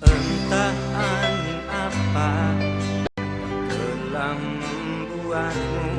Entah angin apa? Yang telah membuatmu